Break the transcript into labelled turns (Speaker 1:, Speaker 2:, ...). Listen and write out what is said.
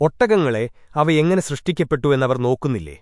Speaker 1: ഒട്ടകങ്ങളെ അവ എങ്ങനെ സൃഷ്ടിക്കപ്പെട്ടു എന്നവർ നോക്കുന്നില്ലേ?